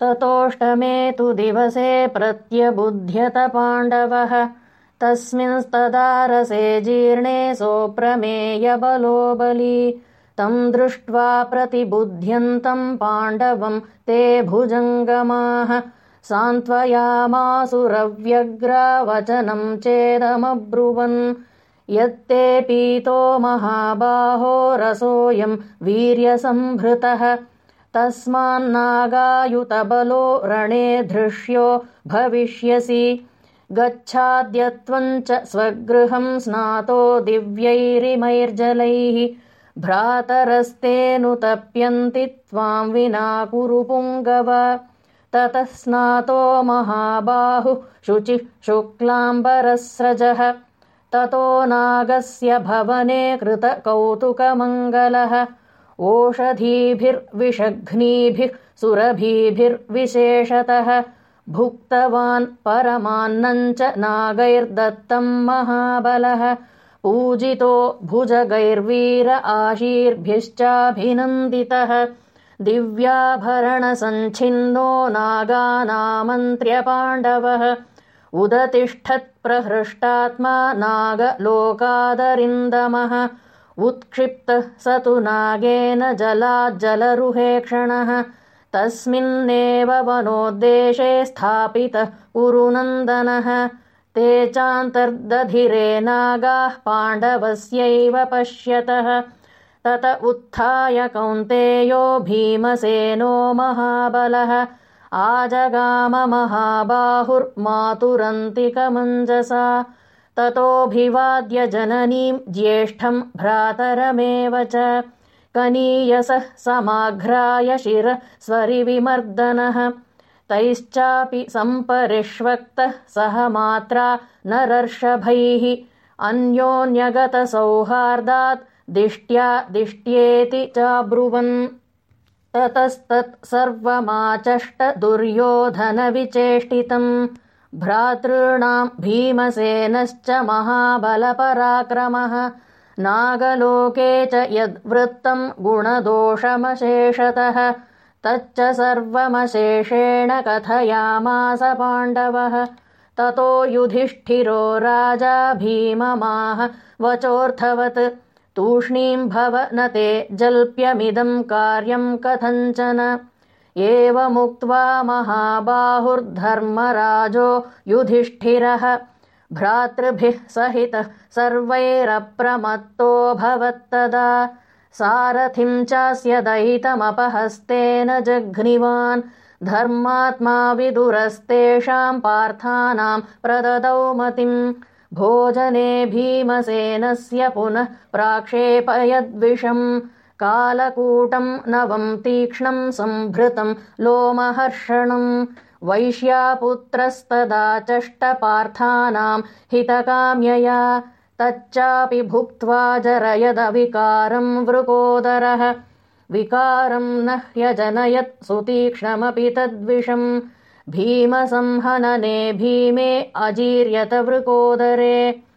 ततोऽष्टमे तु दिवसे प्रत्यबुध्यत पाण्डवः तस्मिंस्तदारसे जीर्णे सोऽप्रमेयबलो बली तम् दृष्ट्वा प्रतिबुध्यन्तम् पाण्डवम् ते भुजङ्गमाः। सान्त्वयामासुरव्यग्रावचनम् चेदमब्रुवन्। यत्ते पीतो महाबाहो रसोऽयम् वीर्यसम्भृतः तस्मान्नागायुतबलो रणे धृष्यो भविष्यसि। गच्छाद्यत्वम् च स्वगृहम् स्नातो दिव्यैरिमैर्जलैः। भ्रातरस्तेऽनुतप्यन्ति त्वाम् विना कुरु पुङ्गव। ततः स्नातो महाबाहुः शुचिः शुक्लाम्बरस्रजः। ततो नागस्य भवने कृतकौतुकमङ्गलः ओषधीभिर्विषघ्नीभिः सुरभीभिर्विशेषतः भुक्तवान् परमान्नम् च नागैर्दत्तम् महाबलः। पूजितो भुजगैर्वीर आशीर्भिश्चाभिनन्दितः। दिव्याभरणसञ्छिन्नो नागानामन्त्र्यपाण्डवः उदतिष्ठत्प्रहृष्टात्मा नागलोकादरिन्दमः उत्क्षिप्तः स तु नागेन जलाज्जलरुहेक्षणः तस्मिन्नेव वनोद्देशे स्थापितः कुरुनन्दनः। ते चान्तर्दधिरे नागाः पाण्डवस्यैव पश्यतः। तत उत्थाय कौन्तेयो भीमसेनो महाबलः। आजगाममहाबाहुर्मातुरन्तिकमञ्जसा ततोऽभिवाद्य जननीम् ज्येष्ठम् भ्रातरमेव च। कनीयसः समाघ्राय शिरस्वरिविमर्दनः। तैश्चापि सम्परिष्वक्तः सह मात्रा नरर्षभैः। अन्योन्यगतसौहार्दात् दिष्ट्या दिष्ट्येति चाब्रुवन्। ततस्तत्सर्वमाचष्ट दुर्योधनविचेष्टितम् भ्रातॄणाम् भीमसेनश्च महाबलपराक्रमः। नागलोके च यद्वृत्तम् गुणदोषमशेषतः। तच्च सर्वमशेषेण कथयामास पाण्डवः। ततो युधिष्ठिरो राजा भीममाह वचोऽर्थवत्। तूष्णीम् भव न ते जल्प्यमिदम् कार्यम् कथञ्चन एवमुक्त्वा महाबाहुर्धर्मराजो युधिष्ठिरः भ्रातृभिः सहितः सर्वैरप्रमत्तोऽभवत्तदा सारथिम् चास्य दयितमपहस्तेन जघ्निवान् धर्मात्मा विदुरस्तेषाम् पार्थानाम् प्रददौ मतिम् भोजने भीमसेनस्य पुनः प्राक्षेपयद्विषम् कालकूटम् नवम् तीक्ष्णम् सम्भृतम् लोमहर्षणम् वैश्यापुत्रस्तदा चष्टपार्थानाम् हितकाम्यया तच्चापि भुक्त्वा जरयदविकारम् वृकोदरः। विकारम् न ह्यजनयत् सुतीक्ष्णमपि तद्विषम्। भीमसंहनने भीमे अजीर्यत वृकोदरे